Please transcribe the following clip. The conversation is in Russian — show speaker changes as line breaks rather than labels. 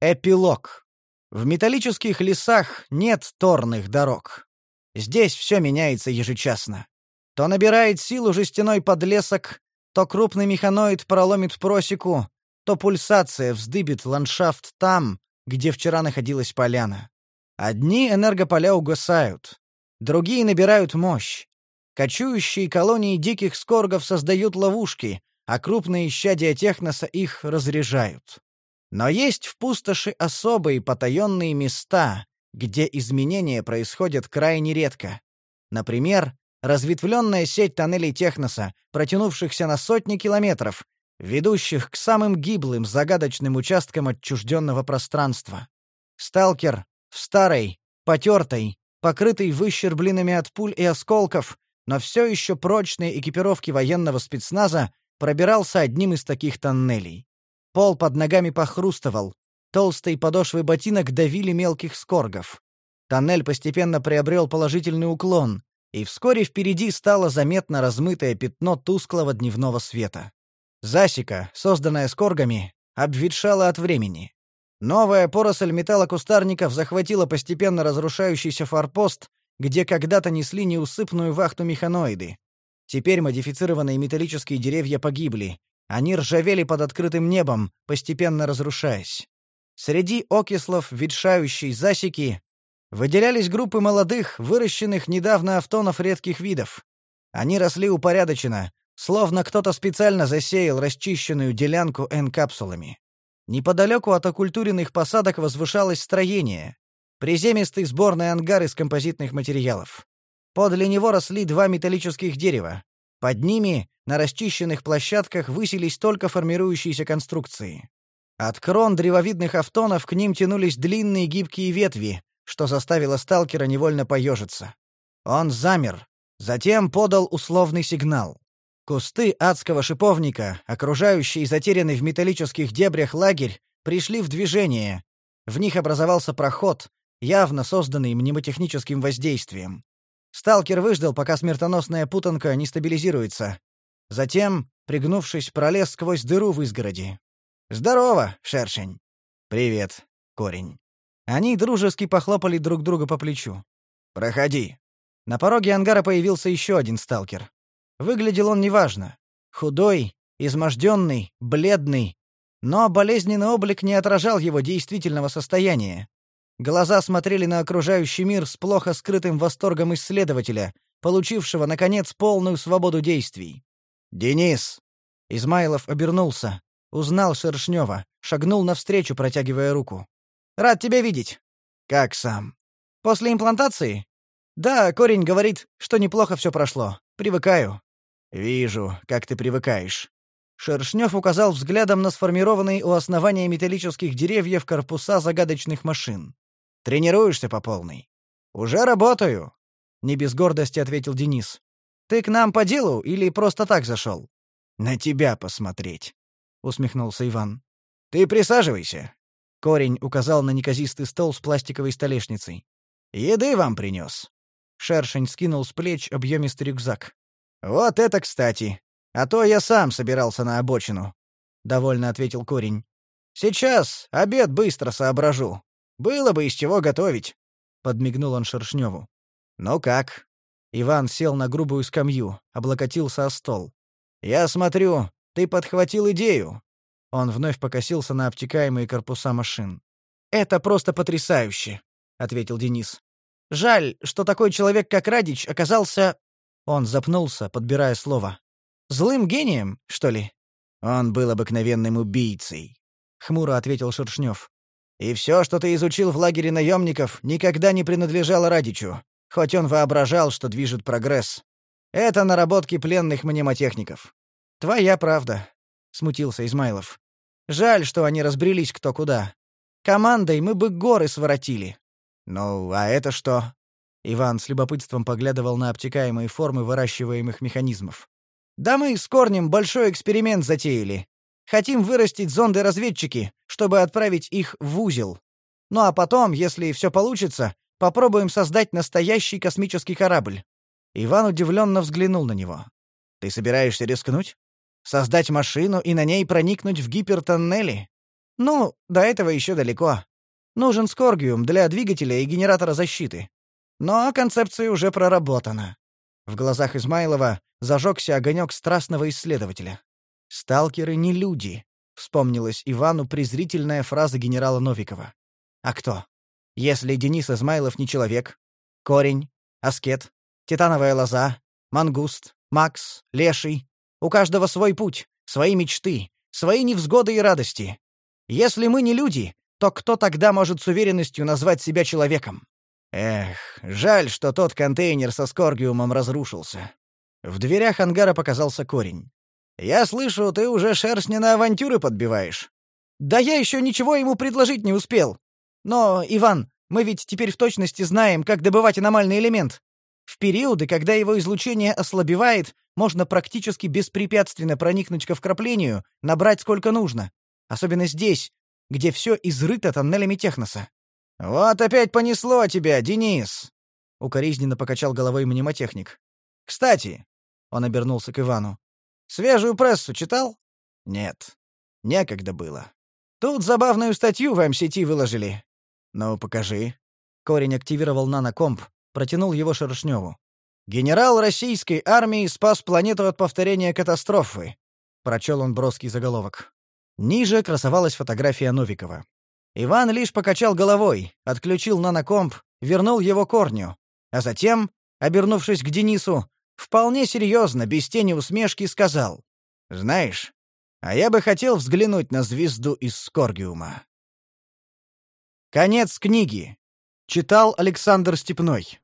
Эпилог. В металлических лесах нет торных дорог. Здесь все меняется ежечасно. То набирает силу жестяной подлесок, то крупный механоид проломит просеку, то пульсация вздыбит ландшафт там, где вчера находилась поляна. Одни энергополя угасают, другие набирают мощь. Кочующие колонии диких скоргов создают ловушки, а крупные щадия техноса их разряжают. Но есть в пустоши особые потаенные места, где изменения происходят крайне редко. Например, разветвленная сеть тоннелей техноса, протянувшихся на сотни километров, ведущих к самым гиблым загадочным участкам отчужденного пространства. Сталкер в старой, потертой, покрытой выщербленными от пуль и осколков, но все еще прочной экипировки военного спецназа пробирался одним из таких тоннелей. Пол под ногами похрустывал. Толстые подошвы ботинок давили мелких скоргов. Тоннель постепенно приобрел положительный уклон, и вскоре впереди стало заметно размытое пятно тусклого дневного света. Засека, созданная скоргами, обветшала от времени. Новая поросль металлокустарников захватила постепенно разрушающийся форпост, где когда-то несли неусыпную вахту механоиды. Теперь модифицированные металлические деревья погибли, они ржавели под открытым небом, постепенно разрушаясь. Среди окислов ветшающей засеки выделялись группы молодых, выращенных недавно автонов редких видов. Они росли упорядоченно, словно кто-то специально засеял расчищенную делянку N-капсулами. Неподалеку от окультуренных посадок возвышалось строение. Приземистый сборный ангар из композитных материалов. Подле него росли два металлических дерева. Под ними на расчищенных площадках высились только формирующиеся конструкции. От крон древовидных автонов к ним тянулись длинные гибкие ветви, что заставило сталкера невольно поежиться. Он замер, затем подал условный сигнал. Кусты адского шиповника, окружающие затерянный в металлических дебрях лагерь, пришли в движение. В них образовался проход, явно созданный мнемотехническим воздействием. Сталкер выждал, пока смертоносная путанка не стабилизируется, Затем, пригнувшись, пролез сквозь дыру в изгороди. «Здорово, шершень!» «Привет, корень!» Они дружески похлопали друг друга по плечу. «Проходи!» На пороге ангара появился еще один сталкер. Выглядел он неважно. Худой, изможденный, бледный. Но болезненный облик не отражал его действительного состояния. Глаза смотрели на окружающий мир с плохо скрытым восторгом исследователя, получившего, наконец, полную свободу действий. «Денис!» Измайлов обернулся, узнал Шершнева, шагнул навстречу, протягивая руку. «Рад тебя видеть!» «Как сам?» «После имплантации?» «Да, корень говорит, что неплохо все прошло. Привыкаю». «Вижу, как ты привыкаешь». Шершнев указал взглядом на сформированные у основания металлических деревьев корпуса загадочных машин. «Тренируешься по полной?» «Уже работаю», — не без гордости ответил Денис. Ты к нам по делу или просто так зашел? На тебя посмотреть, усмехнулся Иван. Ты присаживайся. Корень указал на неказистый стол с пластиковой столешницей. Еды вам принес. Шершень скинул с плеч объемистый рюкзак. Вот это, кстати. А то я сам собирался на обочину, довольно ответил Корень. Сейчас обед быстро соображу. Было бы из чего готовить, подмигнул он Шершневу. Ну как? Иван сел на грубую скамью, облокотился о стол. «Я смотрю, ты подхватил идею». Он вновь покосился на обтекаемые корпуса машин. «Это просто потрясающе», — ответил Денис. «Жаль, что такой человек, как Радич, оказался...» Он запнулся, подбирая слово. «Злым гением, что ли?» «Он был обыкновенным убийцей», — хмуро ответил Шершнев. «И все, что ты изучил в лагере наемников, никогда не принадлежало Радичу хоть он воображал, что движет прогресс. Это наработки пленных мнемотехников. Твоя правда, смутился Измайлов. Жаль, что они разбрелись кто куда. Командой мы бы горы своротили. Ну, а это что? Иван с любопытством поглядывал на обтекаемые формы выращиваемых механизмов. Да мы с корнем большой эксперимент затеяли. Хотим вырастить зонды-разведчики, чтобы отправить их в узел. Ну а потом, если все получится, Попробуем создать настоящий космический корабль. Иван удивленно взглянул на него. Ты собираешься рискнуть? Создать машину и на ней проникнуть в гипертоннели? Ну, до этого еще далеко. Нужен скоргиум для двигателя и генератора защиты. Но концепция уже проработана. В глазах Измайлова зажегся огонек страстного исследователя. «Сталкеры не люди», — вспомнилась Ивану презрительная фраза генерала Новикова. «А кто? Если Денис Измайлов не человек? Корень, аскет, титановая лоза, мангуст, макс, леший. У каждого свой путь, свои мечты, свои невзгоды и радости. Если мы не люди, то кто тогда может с уверенностью назвать себя человеком? Эх, жаль, что тот контейнер со скоргиумом разрушился. В дверях ангара показался корень. «Я слышу, ты уже шерстня на авантюры подбиваешь». «Да я еще ничего ему предложить не успел. Но, Иван, мы ведь теперь в точности знаем, как добывать аномальный элемент. В периоды, когда его излучение ослабевает, можно практически беспрепятственно проникнуть к вкраплению, набрать сколько нужно. Особенно здесь, где все изрыто тоннелями техноса. «Вот опять понесло тебя, Денис!» — укоризненно покачал головой мнемотехник. «Кстати...» — он обернулся к Ивану. «Свежую прессу читал?» «Нет. Некогда было. Тут забавную статью в МСТ выложили. Ну, покажи». Корень активировал нанокомп, протянул его Шершневу. «Генерал российской армии спас планету от повторения катастрофы», — прочел он броский заголовок. Ниже красовалась фотография Новикова. Иван лишь покачал головой, отключил нанокомп, вернул его корню, а затем, обернувшись к Денису, вполне серьезно, без тени усмешки, сказал: "Знаешь, а я бы хотел взглянуть на звезду из Скоргиума". Конец книги. Читал Александр Степной.